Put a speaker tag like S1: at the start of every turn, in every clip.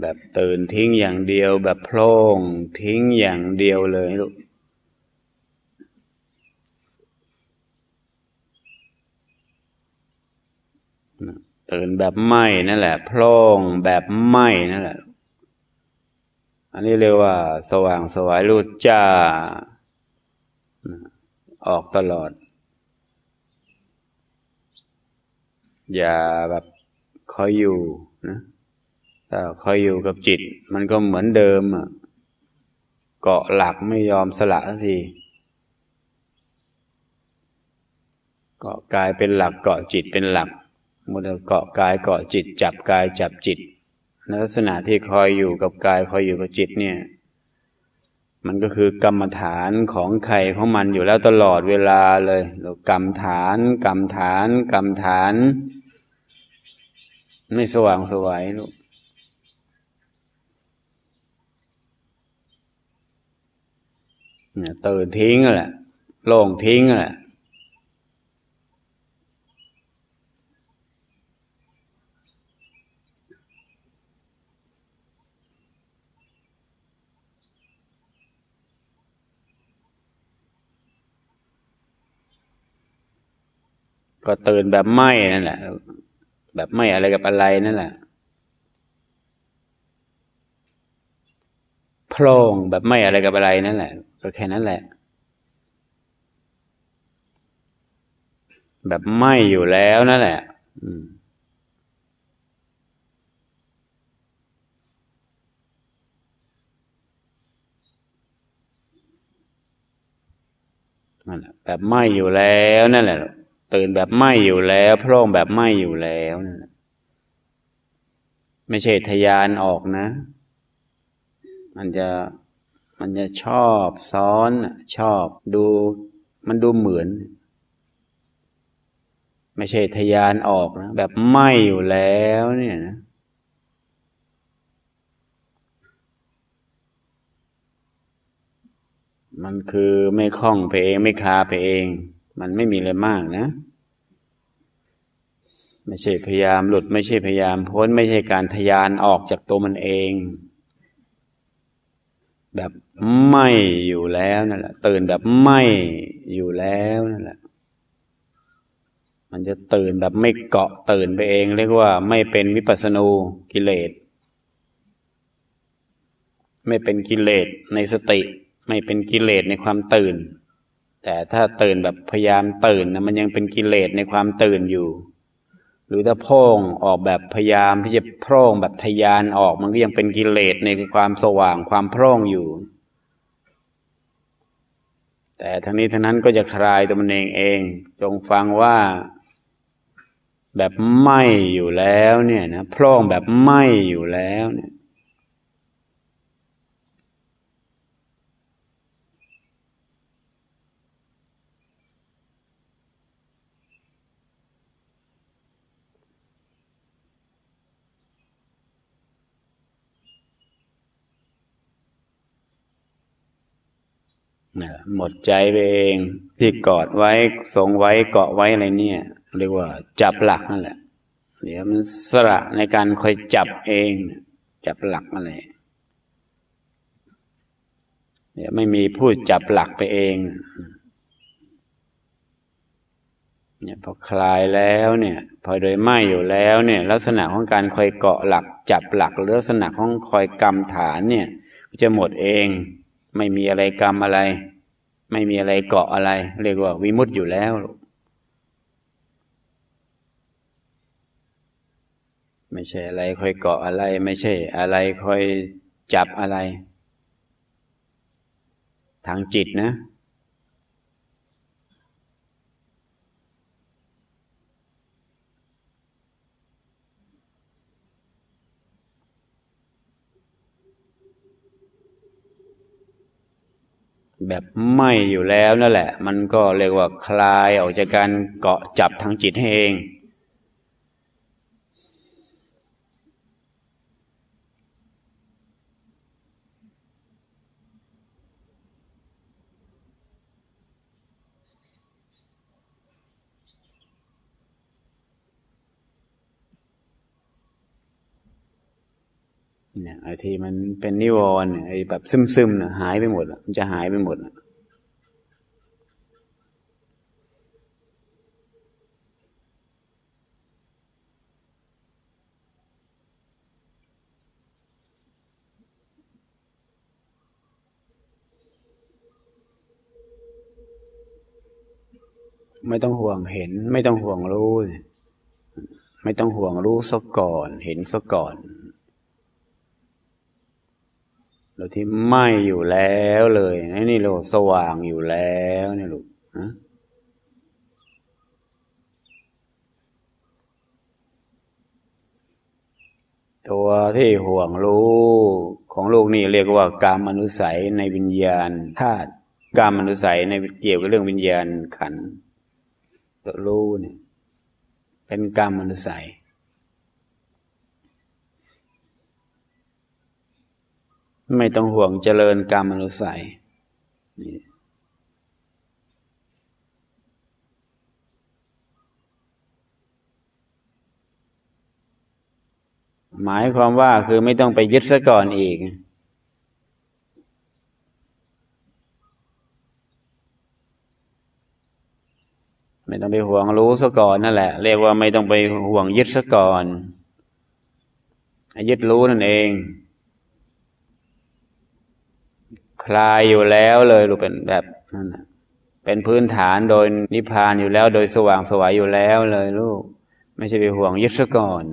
S1: แบบตื่นทิ้งอย่างเดียว แบบโพล่งทิ้งอย่างเดียวเลยลูกตื่นแบบไหมนั่นแหละโพล่งแบบไหมนั่นแหละ อันนี้เรียกว่า สว่างสวายรูดจ้า ออกตลอด อย่าแบบคอยอยู่นะ ถ้าคอยอยู่กับจิต มันก็เหมือนเดิมอะเกาะหลักไม่ยอมสละทีเกาะกายเป็นหลักเกาะจิตเป็นหลักมุดเกาะกายเกาะจิต จับกายจับจิตในลักษณะที่คอยอยู่กับกายคอยอยู่กับจิตเนี่ย มันก็คือกรรมฐานของใครของมันอยู่แล้วตลอดเวลาเลยเรากรรมฐานกรรมฐานกรรมฐาน ไม่สว่างสวยลูกเนี่ย ตื่นทิ้งแหละโล่งทิ้งแหละก็ตื่นแบบไม่นั่นแหละ แบบไม่อะไรกับอะไรนั่นแหละโพร่งแบบไม่อะไรกับอะไรนั่นแหละ ก็แค่นั้นแหละ แบบไม่อยู่แล้วนั่นแหละนั่นแหละแบบไม่อยู่แล้วนั่นแหละตื่นแบบไหมอยู่แล้วพร่องแบบไหมอยู่แล้วนั่นแหละไม่ใช่ทยานออกนะ มันจะ มันจะชอบซ้อน ชอบดู มันดูเหมือน ไม่ใช่ทยานออกนะ แบบไหมอยู่แล้วเนี่ยนะมันคือไม่คล่องไปเองไม่คาไปเอง มันไม่มีอะไรมากนะ ไม่ใช่พยายามหลุดไม่ใช่พยายามพ้นไม่ใช่การทยานออกจากตัวมันเอง แบบไม่อยู่แล้วนั่นแหละ ตื่นแบบไม่อยู่แล้วนั่นแหละ มันจะตื่นแบบไม่เกาะตื่นไปเอง เรียกว่า ไม่เป็นวิปัสสนูกิเลส ไม่เป็นกิเลสในสติ ไม่เป็นกิเลสในความตื่น แต่ถ้าตื่นแบบพยายามตื่นนะมันยังเป็นกิเลสในความตื่นอยู่ หรือถ้าพ่งออกแบบพยายามที่จะพร่งแบบทยานออกมันก็ยังเป็นกิเลสในความสว่างความพร่งอยู่ แต่ทั้งนี้ทั้งนั้นก็จะคลายตัวมันเองเอง จงฟังว่า แบบไม่อยู่แล้วเนี่ยนะพร่งแบบไม่อยู่แล้วเนี่ย หมดใจไปเองที่กอดไว้ทรงไว้เกาะไว้อะไรเนี่ย เรียกว่าจับหลักนั่นแหละเดี๋ยวมันสระในการคอยจับเองจับหลักอะไรเดี๋ยวไม่มีพูดจับหลักไปเอง เนี่ยพอคลายแล้วเนี่ย พอโดยไม่อยู่แล้วเนี่ย ลักษณะของการคอยเกาะหลัก จับหลักลักษณะของคอยกรรมฐานเนี่ยจะหมดเอง ไม่มีอะไรกรรมอะไร ไม่มีอะไรเกาะอะไร เรียกว่าวิมุตต์อยู่แล้ว ไม่ใช่อะไรคอยเกาะอะไร ไม่ใช่อะไรคอยจับอะไร ทางจิตนะ แบบไม่อยู่แล้วนั่นแหละ มันก็เรียกว่าคลายออกจากการเกาะจับทางจิตเอง ที่มันเป็นนิวรณ์ไอ้แบบซึมๆนะหายไปหมดมันจะหายไปหมดไม่ต้องห่วงเห็น ไม่ต้องห่วงรู้ ไม่ต้องห่วงรู้ซะก่อน เห็นซะก่อน เราที่ไม่อยู่แล้วเลยนี่เราสว่างอยู่แล้วนี่ลูกนะตัวที่ห่วงรู้ของลูกนี่เรียกว่ากามมนุสัยในวิญญาณธาตุกามมนุสัยในเกี่ยวกับเรื่องวิญญาณขันตัวรู้เนี่ยเป็นกามมนุสัย ไม่ต้องห่วงเจริญกรรมอนุสัยหมายความว่าคือไม่ต้องไปยึดซะก่อนอีก ไม่ต้องไปห่วงรู้ซะก่อนนั่นแหละ เรียกว่าไม่ต้องไปห่วงยึดซะก่อนยึดรู้นั่นเอง คลายอยู่แล้วเลยรูกเป็นแบบนั่นเป็นพื้นฐานโดยนิพพานอยู่แล้ว โดยสว่างสวยอยู่แล้วเลยลูก ไม่ใช่ไปห่วงยึดซะก่อน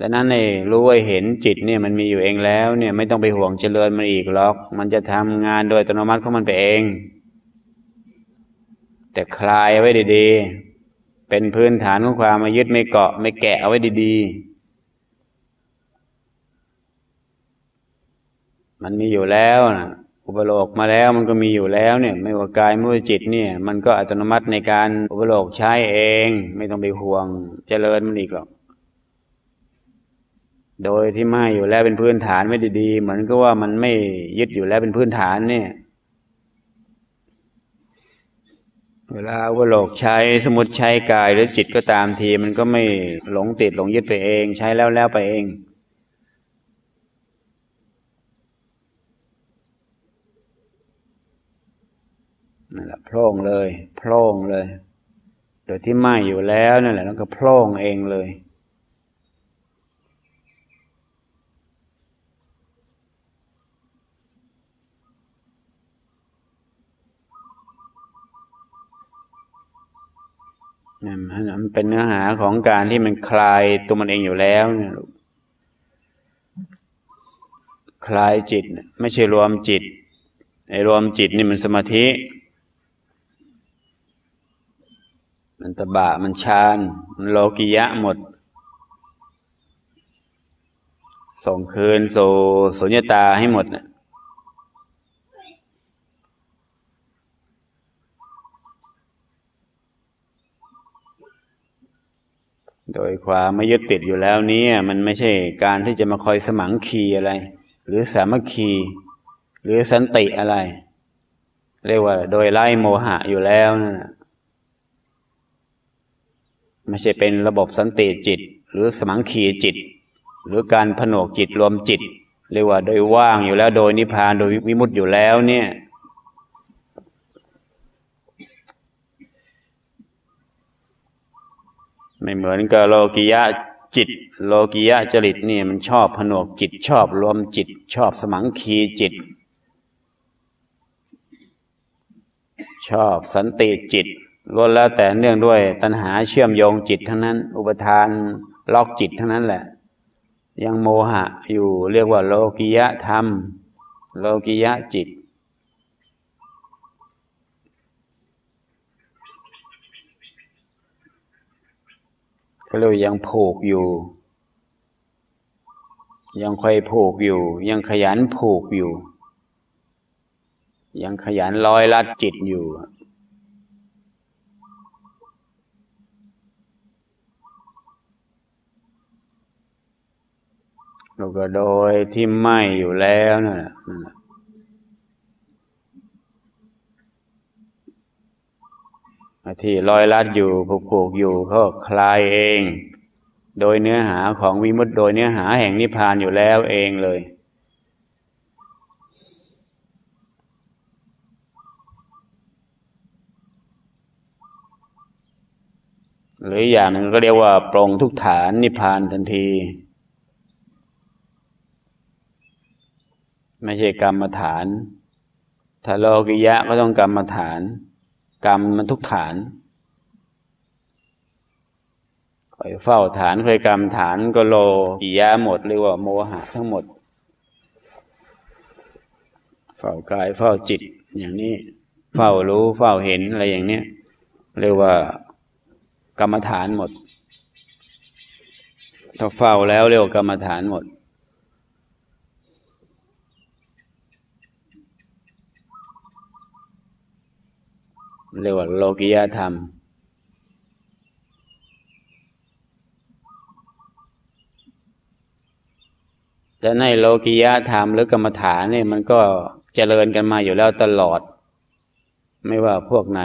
S1: ดังนั้นเองรู้ว่าเห็นจิตเนี่ยมันมีอยู่เองแล้วเนี่ยไม่ต้องไปห่วงเจริญมันอีกหรอก มันจะทำงานโดยอัตโนมัติของมันไปเอง แต่คลายไว้ดีๆ เป็นพื้นฐานของความมายึดไม่เกาะ ไม่แกะเอาไว้ดีๆ มันมีอยู่แล้วนะอุปโลกมาแล้วมันก็มีอยู่แล้วเนี่ย ไม่ว่ากายไม่ว่าจิตเนี่ย มันก็อัตโนมัติในการอุปโลกใช้เอง ไม่ต้องไปห่วงเจริญมันอีกหรอก โดยที่ไม่อยู่แล้วเป็นพื้นฐานไม่ดีๆเหมือนก็ว่ามันไม่ยึดอยู่แล้วเป็นพื้นฐานเนี่ย เวลาอุปโลกใช้สมุดใช้กายหรือจิตก็ตามที มันก็ไม่หลงติดหลงยึดไปเอง ใช้แล้วแล้วไปเอง นั่นแหละโพร่งเลยโพร่งเลย โดยที่ไหม่อยู่แล้วนั่นแหละแล้วก็โพร่งเองเลยนี่มันเป็นเนื้อหาของการที่มันคลายตัวมันเองอยู่แล้วเนี่ยคลายจิต ไม่ใช่รวมจิตไอ้รวมจิตนี่มันสมาธิ มันตบะมันชานมันโลกิยะหมด ส่งคืนสู่สุญญตาให้หมดนะโดยความไม่ยึดติดอยู่แล้วนี้มันไม่ใช่การที่จะมาคอยสมังคีอะไร หรือสามัคคี หรือสันติอะไร เรียกว่าโดยไล่โมหะอยู่แล้วนะ ไม่ใช่เป็นระบบสันติจิต หรือสมังขีจิต หรือการผนวกจิตรวมจิต เรียกว่าโดยว่างอยู่แล้วโดยนิพพานโดยวิมุตติอยู่แล้วเนี่ยไม่เหมือนกับโลกิยะจิต โลกิยะจริตนี่มันชอบผนวกจิตชอบรวมจิต ชอบสมังคีจิต ชอบสันติจิต ล้วนแล้วแต่เนื่องด้วย ตัณหาเชื่อมโยงจิตทั้งนั้น อุปทานล็อกจิตทั้งนั้นแหละ ยังโมหะอยู่เรียกว่า โลกิยะธรรม โลกิยะจิต ก็เลยยังผูกอยู่ ยังคอยผูกอยู่ ยังขยันผูกอยู่ ยังขยันลอยลัดจิตอยู่ เราก็โดยที่ไม่อยู่แล้วนั่นแหละที่ลอยลัดอยู่ผูกผูกอยู่เขาคลายเอง โดยเนื้อหาของวิมุตติโดยเนื้อหาแห่งนิพพานอยู่แล้วเองเลยหรืออย่างหนึ่งก็เรียกว่าปรงทุกฐานนิพพานทันที ไม่ใช่กรรมฐานถ้าโลกิยะก็ต้องกรรมฐาน กรรมมันทุกฐานคอยเฝ้าฐานคอยกรรมฐานก็โลกิยะหมดเรียกว่าโมหะทั้งหมด เฝ้ากายเฝ้าจิตอย่างนี้ เฝ้ารู้เฝ้าเห็นอะไรอย่างเนี้ยเรียกว่ากรรมฐานหมด ถ้าเฝ้าแล้วเรียกว่ากรรมฐานหมด เรียกว่าโลกิยธรรมจะในโลกิยธรรมหรือกรรมฐานเนี่ยมันก็เจริญกันมาอยู่แล้วตลอด ไม่ว่าพวกไหน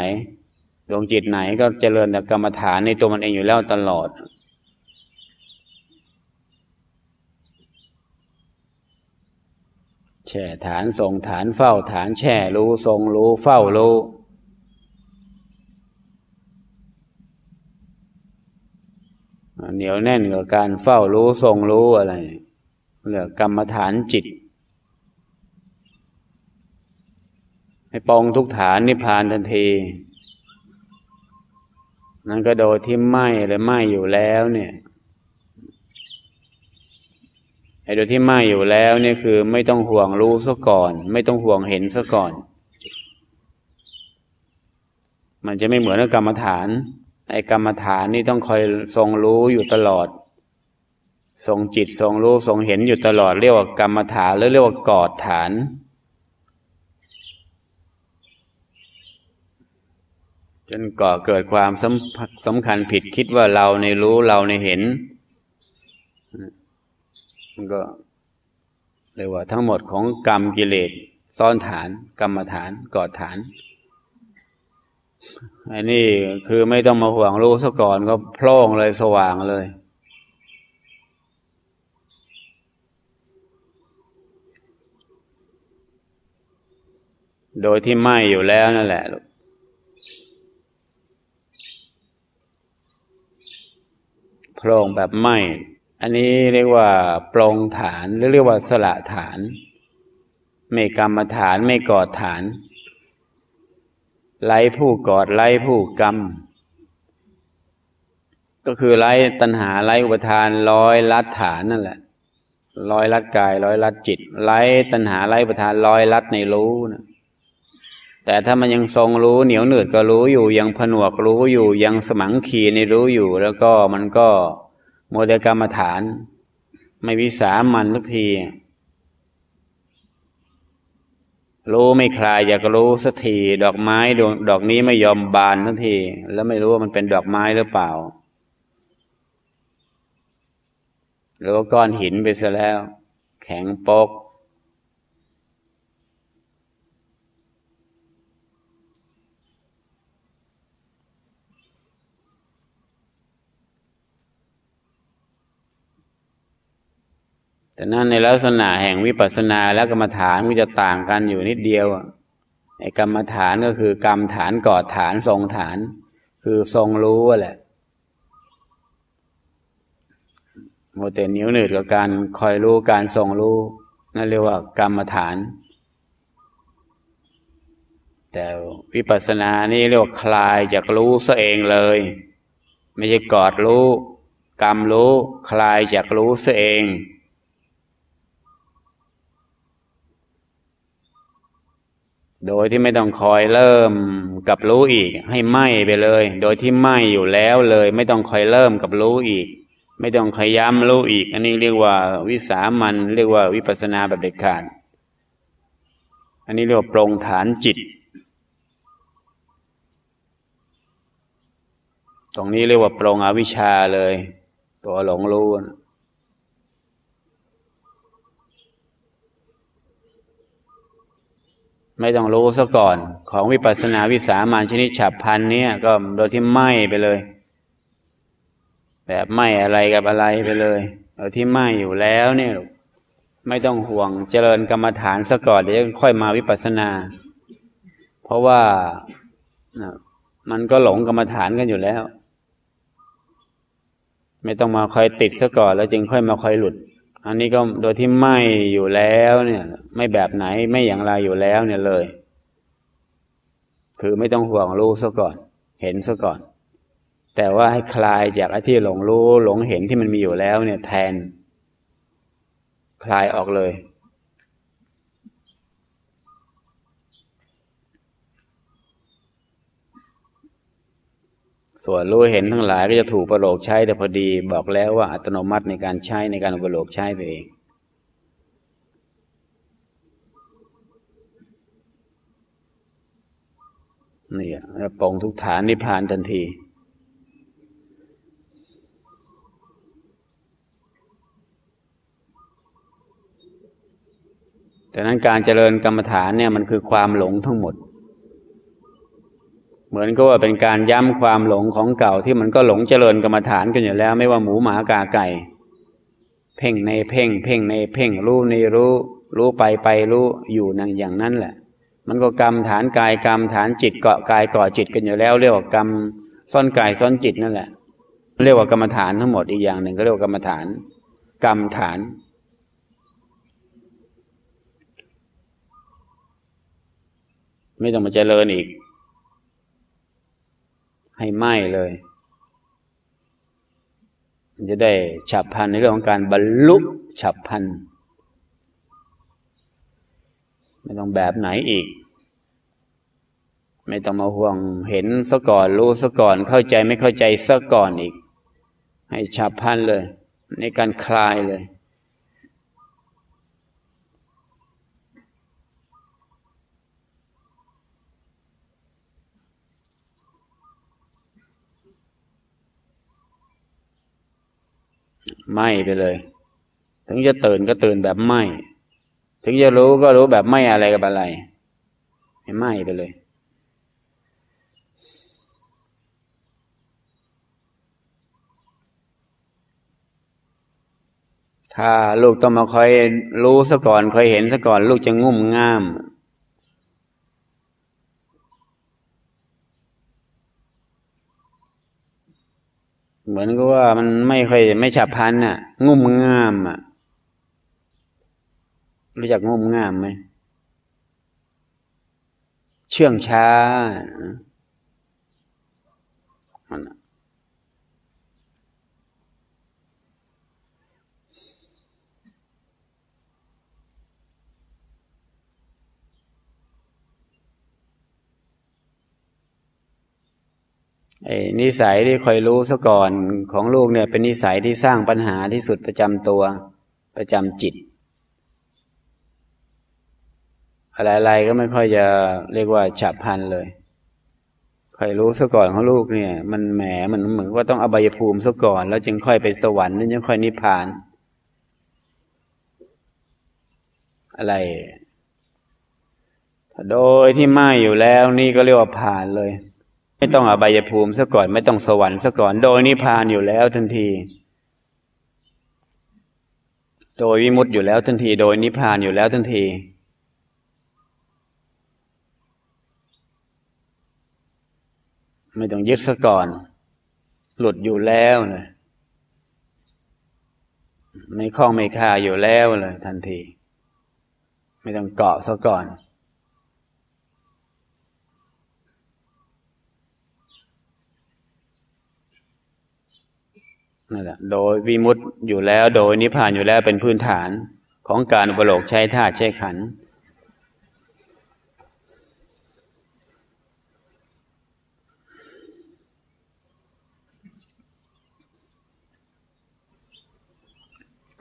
S1: ดวงจิตไหนก็เจริญแต่กรรมฐานในตัวมันเองอยู่แล้วตลอดแช่ฐานทรงฐานเฝ้าฐานแช่รู้ทรงรู้เฝ้ารู้ เหนียวแน่นกับการเฝ้ารู้ทรงรู้อะไรเรียกกรรมฐานจิต ให้ปองทุกฐานนิพพานทันที นั่นก็โดยที่ไม่เลยไม่อยู่แล้วเนี่ยไอ้โดยที่ไม่อยู่แล้วเนี่ยคือ ไม่ต้องห่วงรู้ซะก่อน ไม่ต้องห่วงเห็นซะก่อน มันจะไม่เหมือนกับกรรมฐาน ไอ้กรรมฐานนี่ต้องคอยทรงรู้อยู่ตลอด ทรงจิตทรงรู้ทรงเห็นอยู่ตลอด เรียกว่ากรรมฐานหรือเรียกว่ากอดฐาน จนก่อเกิดความสำสำคัญผิดคิดว่าเราในรู้เราในเห็น มันก็เรียกว่าทั้งหมดของกรรมกิเลสซ้อนฐาน กรรมฐานกอดฐาน อันนี้คือไม่ต้องมาห่วงรู้ซะก่อนก็โพล่งเลยสว่างเลย โดยที่ไหมอยู่แล้วนั่นแหละโพร่งแบบไหมอันนี้เรียกว่าปรงฐานหรือเรียกว่าสละฐาน ไม่กรรมฐานไม่กอดฐาน ไล่ผู้กอดไล่ผู้กรรม ก็คือไล่ตัณหาไล่อุปทานร้อยลัดฐานนั่นแหละร้อยลัดกายร้อยลัดจิตไล่ตัณหาไล่อุปทานร้อยลัดในรู้นะแต่ถ้ามันยังทรงรู้เหนียวหนืดก็รู้อยู่ยังผนวกรู้อยู่ยังสมังขีในรู้อยู่ แล้วก็มันก็โมเดลกรรมฐาน ไม่วิสามันทุกที รู้ไม่คลายอยากรู้สักทีดอกไม้ดดอกนี้ไม่ยอมบานสักทีแล้วไม่รู้ว่ามันเป็นดอกไม้หรือเปล่าหรือว่าก้อนหินไปซะแล้ว แข็งปก แต่นั่นในลักษณะแห่งวิปัสสนาและกรรมฐานมันจะต่างกันอยู่นิดเดียวไอ้กรรมฐานก็คือกรรมฐานกอดฐานทรงฐาน คือทรงรู้แหละโมเตนิ้วหนืดกับการคอยรู้การทรงรู้นั่นเรียกว่ากรรมฐาน แต่วิปัสสนานี่เรียกว่าคลายจากรู้ซะเองเลย ไม่ใช่กอดรู้ กรรมรู้ คลายจากรู้ซะเอง โดยที่ไม่ต้องคอยเริ่มกับรู้อีก ให้ไหมไปเลย โดยที่ไหมอยู่แล้วเลย ไม่ต้องคอยเริ่มกับรู้อีก ไม่ต้องขย้ำรู้อีก อันนี้เรียกว่าวิสามันเรียกว่าวิปัสนาแบบเด็ดขาดอันนี้เรียกว่าปรงฐานจิต ตรงนี้เรียกว่าปรงอวิชชาเลย ตัวหลงรู้นะ ไม่ต้องรู้ซะก่อน ของวิปัสสนาวิสามันชนิดฉับพันเนี่ย ก็โดยที่ไหม้ไปเลย แบบไหม่อะไรกับอะไรไปเลยเอาที่ไหม่อยู่แล้วเนี่ยไม่ต้องห่วงเจริญกรรมฐานซะก่อนเดี๋ยวค่อยมาวิปัสสนา เพราะว่ามันก็หลงกรรมฐานกันอยู่แล้ว ไม่ต้องมาคอยติดซะก่อนแล้วจึงค่อยมาคอยหลุด อันนี้ก็โดยที่ไม่อยู่แล้วเนี่ย ไม่แบบไหนไม่อย่างไรอยู่แล้วเนี่ยเลย คือไม่ต้องห่วงรู้ซะก่อน เห็นซะก่อน แต่ว่าให้คลายจากไอ้ที่หลงรู้หลงเห็นที่มันมีอยู่แล้วเนี่ยแทน คลายออกเลย ส่วนรู้เห็นทั้งหลายก็จะถูกประโลกใช้แต่พอดี บอกแล้วว่าอัตโนมัติในการใช้ในการอุปโลกใช้ไปเองนี่ปองทุกฐานนิพพานทันที แต่นั้นการเจริญกรรมฐานเนี่ยมันคือความหลงทั้งหมด เหมือนก็ว่าเป็นการย้ำความหลงของเก่าที่มันก็หลงเจริญกรรมฐานกันอยู่แล้ว ไม่ว่าหมูหมากาไก่ เพ่งในเพ่ง เพ่งในเพ่งรู้ในรู้ รู้ไปไปรู้อยู่นั่งอย่างนั้นแหละ มันก็กรรมฐานกายกรรมฐานจิตเกาะกายเก่อจิตกันอยู่แล้ว เรียกว่ากรรมซ่อนกายซ่อนจิตนั่นแหละ เรียกว่ากรรมฐานทั้งหมดอีกอย่างหนึ่งก็เรียกว่ากรรมฐาน กรรมฐานไม่ต้องมาเจริญอีก ให้ไหม้เลย มันจะได้ฉับพันในเรื่องของการบรรลุฉับพันไม่ต้องแบบไหนอีก ไม่ต้องมาห่วงเห็นซะก่อนรู้ซะก่อนเข้าใจไม่เข้าใจซะก่อนอีก ให้ฉับพันเลย ในการคลายเลย ไหมไปเลย ถึงจะตื่นก็ตื่นแบบไหมถึงจะรู้ก็รู้แบบไม่อะไรกับอะไรไหมไปเลยถ้าลูกต้องมาคอยรู้ซะก่อนคอยเห็นซะก่อน ลูกจะงุ่มง่าม เหมือนกับว่ามันไม่ค่อยไม่ฉับพลันอะ งุ่มง่ามอะ รู้จักงุ่มง่ามไหมเชื่องช้า ไอ้นิสัยที่คอยรู้ซะก่อนของลูกเนี่ย เป็นนิสัยที่สร้างปัญหาที่สุดประจำตัวประจำจิต อะไรๆก็ไม่ค่อยจะเรียกว่าฉับพันเลยคอยรู้ซะก่อนของลูกเนี่ย มันแหมมันเหมือนว่าต้องอบายภูมิซะก่อน แล้วจึงค่อยไปสวรรค์นั่นยังค่อยนิพพาน อะไรโดยที่ไม่อยู่แล้วนี่ก็เรียกว่าผ่านเลย ไม่ต้องอบายภูมิซะก่อน ไม่ต้องสวรรค์ซะก่อน โดยนิพพานอยู่แล้วทันที โดยวิมุตต์อยู่แล้วทันที โดยนิพพานอยู่แล้วทันที ไม่ต้องยึดซะก่อน หลุดอยู่แล้วเลยไม่คล้องไม่คาอยู่แล้วเลยทันที ไม่ต้องเกาะซะก่อน นั่นแหละโดยวิมุตต์อยู่แล้วโดยนิพพานอยู่แล้วเป็นพื้นฐานของการอุปโลกใช้ธาตุใช้ขัน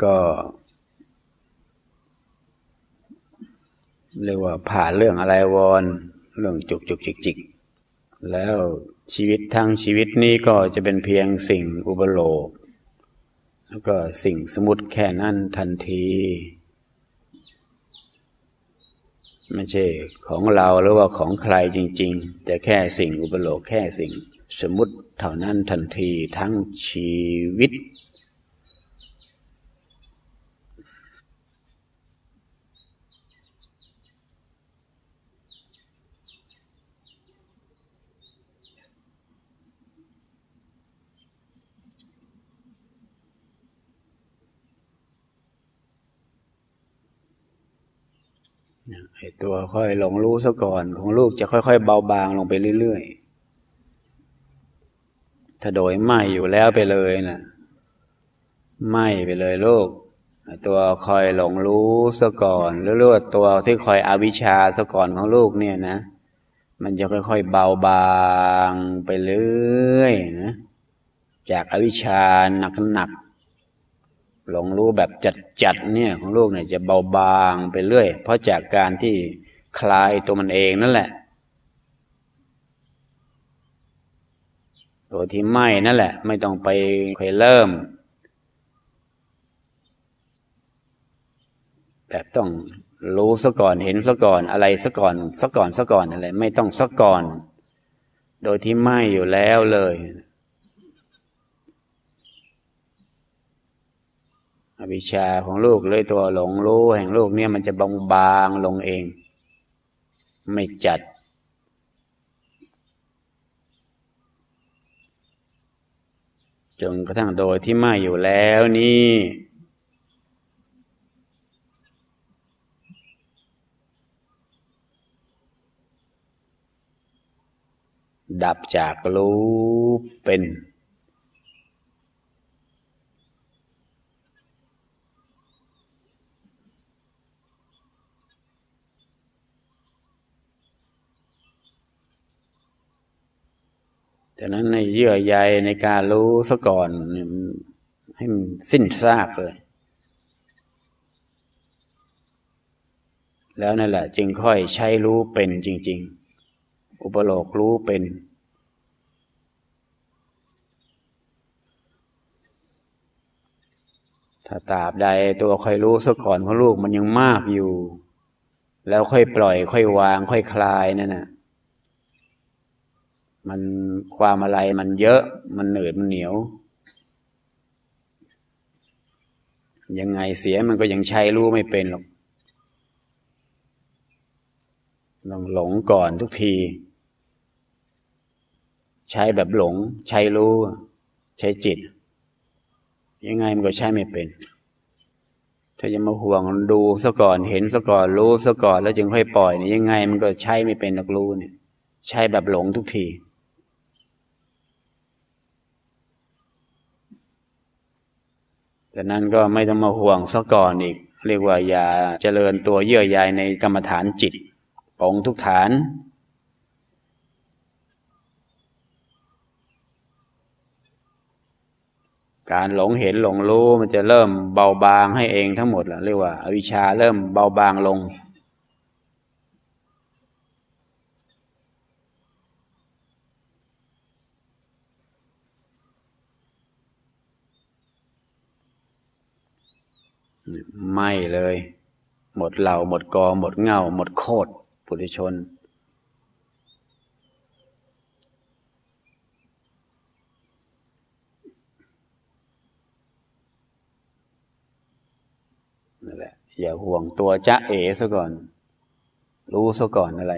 S1: ก็เรียกว่าผ่านเรื่องอะไรวอนเรื่องจุกจุกจิกจิกแล้วชีวิตทั้งชีวิตนี้ก็จะเป็นเพียงสิ่งอุปโลก แล้วก็สิ่งสมมติแค่นั้นทันทีไม่ใช่ของเราหรือว่าของใครจริง ๆ แต่แค่สิ่งอุปโลกแค่สิ่งสมมติเท่านั้นทันทีทั้งชีวิต ไอ้ตัวค่อยหลงรู้ซะก่อน ของลูกจะค่อยๆเบาบางลงไปเรื่อยๆถ้าโดยไหมอยู่แล้วไปเลยนะ่ะไหมไปเลยลูกตัวคอยหลงรู้ซะก่อนหรือว่าตัวที่คอยอวิชชาซะก่อนของลูกเนี่ยนะ มันจะค่อยๆเบาบางไปเรื่อยนะ จากอวิชชาหนักๆ หลงรู้แบบจัดๆเนี่ยของลูกเนี่ยจะเบาบางไปเรื่อย เพราะจากการที่คลายตัวมันเองนั่นแหละ ตัวที่ไม่นั่นแหละ ไม่ต้องไปค่อยเริ่ม แบบต้องรู้ซะก่อนเห็นซะก่อนอะไรซะก่อนซะก่อนซะก่อนอะไร ไม่ต้องซะก่อน โดยที่ไม่อยู่แล้วเลย อวิชชาของลูกเลยตัวหลงรู้แห่งลูกเนี่ยมันจะบางบางลงเอง ไม่จัด จนกระทั่งโดยที่มาอยู่แล้วนี่ดับจากรู้เป็น ฉะนั้นในเยื่อใยในการรู้ซะก่อนให้มันสิ้นซากเลย แล้วนั่นแหละ จึงค่อยใช้รู้เป็นจริง ๆ อุปโลกรู้เป็นถ้าตราบใดตัวค่อยรู้ซะก่อนของลูกมันยังมากอยู่ แล้วค่อยปล่อย ค่อยวาง ค่อยคลายนั่นนะ มันความอะไรมันเยอะ มันเหนืดมันเหนียว ยังไงเสียมันก็ยังใช้รู้ไม่เป็นหรอกลองหลงก่อนทุกที ใช้แบบหลง ใช้รู้ ใช้จิต ยังไงมันก็ใช้ไม่เป็น ถ้าจะมาห่วงดูซะก่อนเห็นซะก่อนรู้ซะก่อนแล้วจึงค่อยปล่อยนี่ยังไงมันก็ใช้ไม่เป็นนักรู้เนี่ยใช้แบบหลงทุกที แต่นั้นก็ไม่ต้องมาห่วงซะก่อนอีก เรียกว่าอย่าเจริญตัวเยื่อใยในกรรมฐานจิตปองทุกฐาน การหลงเห็นหลงรู้มันจะเริ่มเบาบางให้เองทั้งหมดแหละเรียกว่าอาวิชชาเริ่มเบาบางลง ไม่เลย หมดเหล่าหมดกอ หมดเงา หมดโคตรปุถุชน นั่นแหละ อย่าห่วงตัวจ้าเอ๋ซะก่อน รู้ซะก่อนอะไร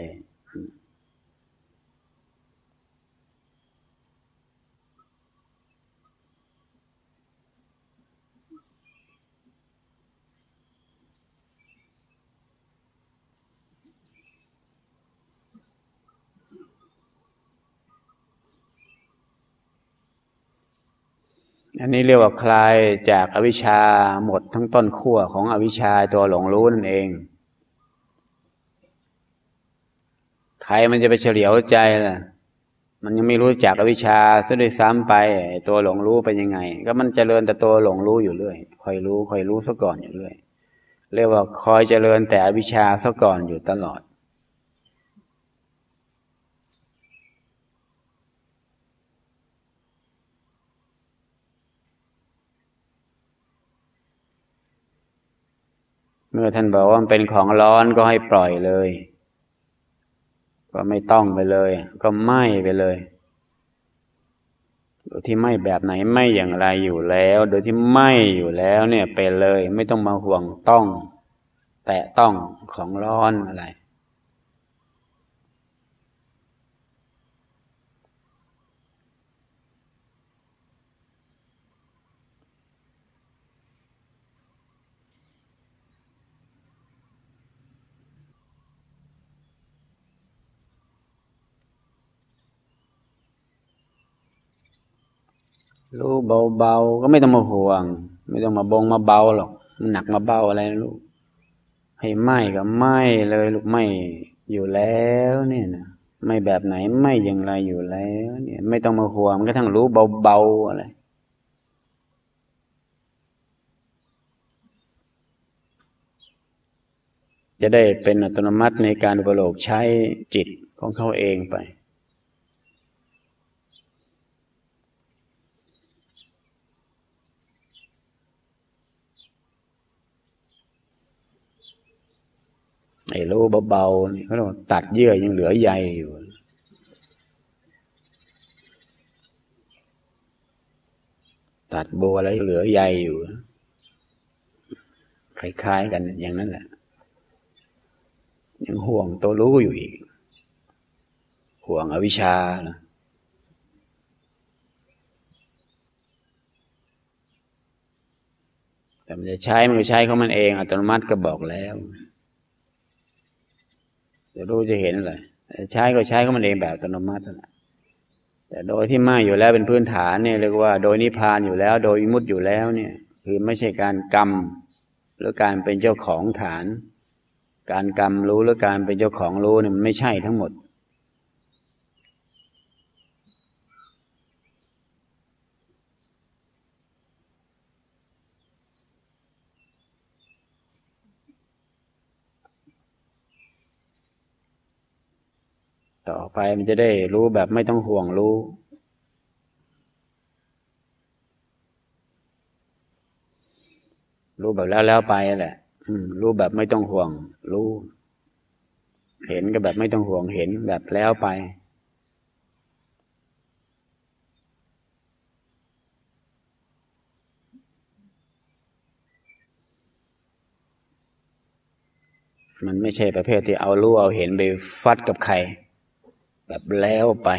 S1: อันนี้เรียกว่าคลายจากอวิชชาหมดทั้งต้นขั้วของอวิชชาตัวหลงรู้นั่นเอง ใครมันจะไปเฉลียวใจล่ะ มันยังไม่รู้จักอวิชชาซะด้วยซ้ำไปตัวหลงรู้เป็นยังไง ก็มันเจริญแต่ตัวหลงรู้อยู่เรื่อยคอยรู้คอยรู้ซะก่อนอยู่เรื่อยเรียกว่าคอยเจริญแต่อวิชชาซะก่อนอยู่ตลอด เมื่อท่านบอกว่ามันเป็นของร้อนก็ให้ปล่อยเลย ก็ไม่ต้องไปเลย ก็ไหม้ไปเลยโดยที่ไม่แบบไหนไม่อย่างไรอยู่แล้ว โดยที่ไม่อยู่แล้วเนี่ยไปเลย ไม่ต้องมาห่วงต้อง แตะต้องของร้อนอะไร รู้เบาๆก็ไม่ต้องมาห่วง ไม่ต้องมาบงมาเบาหรอกมันหนักมาเบาอะไรลูกให้ไหมก็ไหมเลยลูกไหมอยู่แล้ว เนี่ยนะไม่แบบไหนไม่อย่างไรอยู่แล้ว เนี่ย ไม่ต้องมาห่วงก็ทั้งรู้เบาๆอะไรจะได้เป็นอัตโนมัติในการอุปโลกใช้จิตของเขาเองไป ไอ้รู้เบาๆนี่เขาต้องตัดเยื่อยังเหลือใยอยู่ ตัดโบอะไรเหลือใยอยู่คล้ายๆกันอย่างนั้นแหละ ยังห่วงตัวรู้อยู่อีก ห่วงอวิชชานะแต่มันจะใช้มันก็ใช้ของมันเองอัตโนมัติก็บอกแล้ว จะรู้จะเห็นอะไรใช้ก็ใช้ของมันเองแบบอัตโนมัตินะแต่โดยที่มาอยู่แล้วเป็นพื้นฐานเนี่ยเรียกว่า โดยนิพพานอยู่แล้ว โดยมุตอยู่แล้วเนี่ย คือไม่ใช่การกรรมหรือการเป็นเจ้าของฐาน การกรรมรู้หรือการเป็นเจ้าของรู้เนี่ยมันไม่ใช่ทั้งหมด ไปมันจะได้รู้แบบไม่ต้องห่วงรู้ รู้แบบแล้วแล้วไปแหละรู้แบบไม่ต้องห่วง รู้ เห็นก็แบบไม่ต้องห่วงเห็นแบบแล้วไปมันไม่ใช่ประเภทที่เอารู้เอาเห็นไปฟัดกับใคร แบบแล้วไป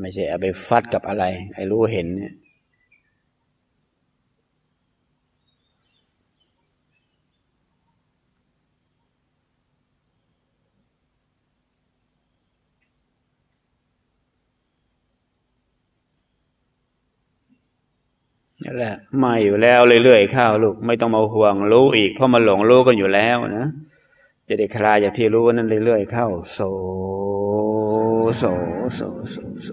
S1: ไม่ใช่เอาไปฟัดกับอะไรไอ้รู้เห็นเนี่ย แหละมาอยู่แล้วเรื่อยๆเข้าลูกไม่ต้องมาห่วงรู้อีก เพราะมันหลงรู้กันอยู่แล้วนะจะได้คลายจากที่รู้นั้นเรื่อยๆเข้าโสโสโสโสโส